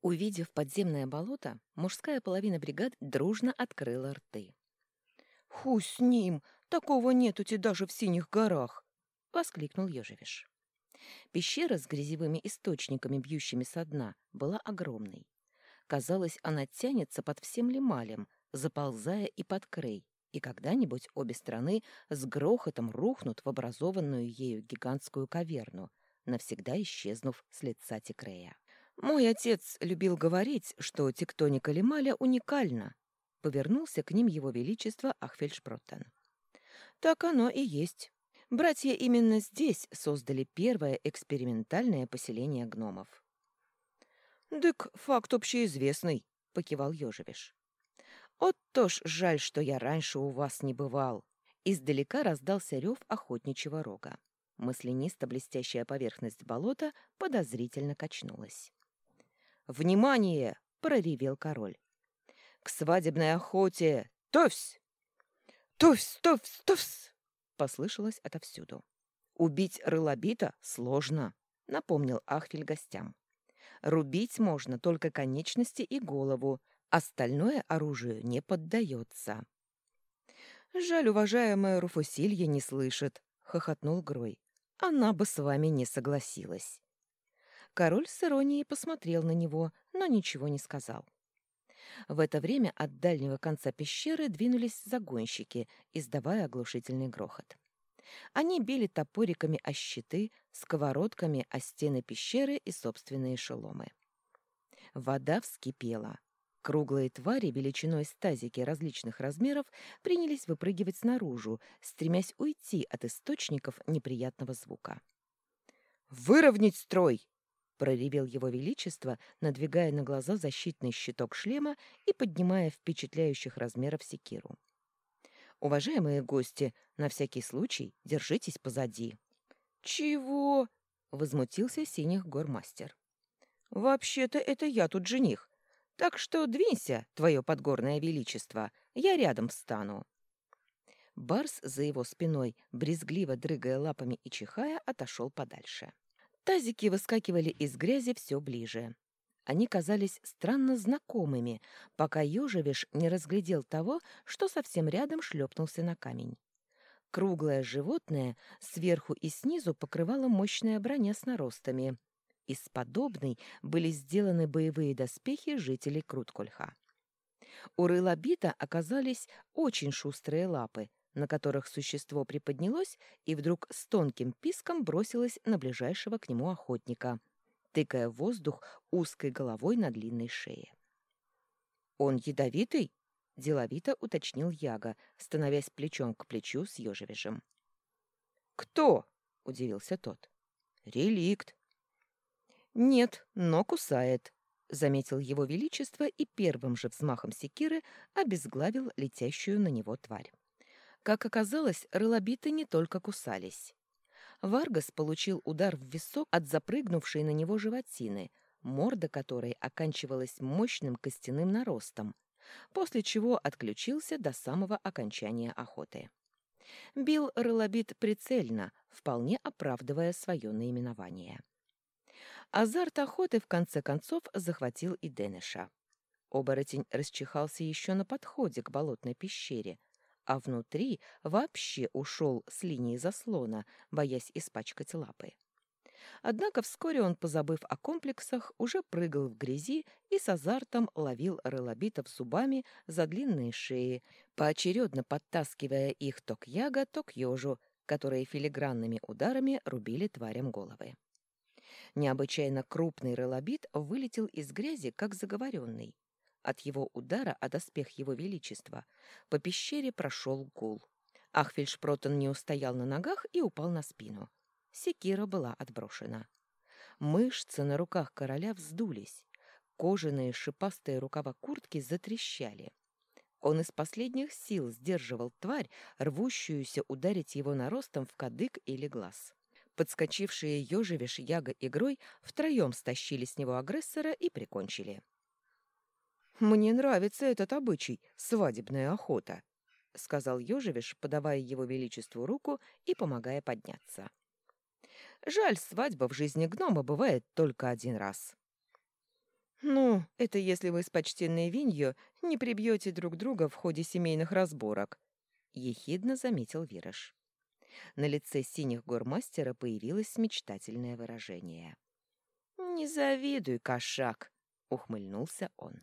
Увидев подземное болото, мужская половина бригад дружно открыла рты. «Ху с ним! Такого нету-те даже в синих горах!» — воскликнул Ёжевиш. Пещера с грязевыми источниками, бьющими со дна, была огромной. Казалось, она тянется под всем лемалем, заползая и под крей, и когда-нибудь обе стороны с грохотом рухнут в образованную ею гигантскую каверну, навсегда исчезнув с лица Текрея. «Мой отец любил говорить, что тектоника Лемаля уникальна», — повернулся к ним его величество Ахфельшпроттен. «Так оно и есть. Братья именно здесь создали первое экспериментальное поселение гномов». «Дык факт общеизвестный», — покивал Ёжевиш. «От то ж жаль, что я раньше у вас не бывал». Издалека раздался рев охотничьего рога. Маслянисто-блестящая поверхность болота подозрительно качнулась. «Внимание!» — проревел король. «К свадебной охоте! Товсь!» «Товсь! Товсь! Товсь!» — послышалось отовсюду. «Убить рылобита сложно», — напомнил Ахфель гостям. «Рубить можно только конечности и голову, остальное оружию не поддается». «Жаль, уважаемая Руфусилья не слышит», — хохотнул Грой. «Она бы с вами не согласилась». Король с иронией посмотрел на него, но ничего не сказал. В это время от дальнего конца пещеры двинулись загонщики, издавая оглушительный грохот. Они били топориками о щиты, сковородками о стены пещеры и собственные шеломы. Вода вскипела. Круглые твари величиной с тазики различных размеров принялись выпрыгивать снаружи, стремясь уйти от источников неприятного звука. «Выровнять строй!» Проревел его величество, надвигая на глаза защитный щиток шлема и поднимая впечатляющих размеров секиру. «Уважаемые гости, на всякий случай держитесь позади». «Чего?» — возмутился синих гормастер. «Вообще-то это я тут жених, так что двинься, твое подгорное величество, я рядом встану». Барс за его спиной, брезгливо дрыгая лапами и чихая, отошел подальше. Тазики выскакивали из грязи все ближе. Они казались странно знакомыми, пока Ёжевиш не разглядел того, что совсем рядом шлепнулся на камень. Круглое животное сверху и снизу покрывало мощная броня с наростами. Из подобной были сделаны боевые доспехи жителей Круткольха. У рылобита оказались очень шустрые лапы, на которых существо приподнялось и вдруг с тонким писком бросилось на ближайшего к нему охотника, тыкая воздух узкой головой на длинной шее. «Он ядовитый?» — деловито уточнил Яга, становясь плечом к плечу с ежевежем. «Кто?» — удивился тот. «Реликт». «Нет, но кусает», — заметил его величество и первым же взмахом секиры обезглавил летящую на него тварь. Как оказалось, рылобиты не только кусались. Варгас получил удар в висок от запрыгнувшей на него животины, морда которой оканчивалась мощным костяным наростом, после чего отключился до самого окончания охоты. Бил рылобит прицельно, вполне оправдывая свое наименование. Азарт охоты в конце концов захватил и Денеша. Оборотень расчихался еще на подходе к болотной пещере, а внутри вообще ушел с линии заслона, боясь испачкать лапы. Однако вскоре он, позабыв о комплексах, уже прыгал в грязи и с азартом ловил рылобитов зубами за длинные шеи, поочередно подтаскивая их то к яго, то к ежу, которые филигранными ударами рубили тварям головы. Необычайно крупный рылобит вылетел из грязи, как заговоренный. От его удара о доспех его величества по пещере прошел гул. Ахфельшпротен не устоял на ногах и упал на спину. Секира была отброшена. Мышцы на руках короля вздулись. Кожаные шипастые рукава куртки затрещали. Он из последних сил сдерживал тварь, рвущуюся ударить его наростом в кадык или глаз. Подскочившие ежевиш, яга игрой втроем стащили с него агрессора и прикончили. «Мне нравится этот обычай — свадебная охота», — сказал Ёжевиш, подавая его величеству руку и помогая подняться. «Жаль, свадьба в жизни гнома бывает только один раз». «Ну, Это если вы с почтенной Винью не прибьете друг друга в ходе семейных разборок», — ехидно заметил Вираж. На лице синих гормастера появилось мечтательное выражение. «Не завидуй, кошак!» — ухмыльнулся он.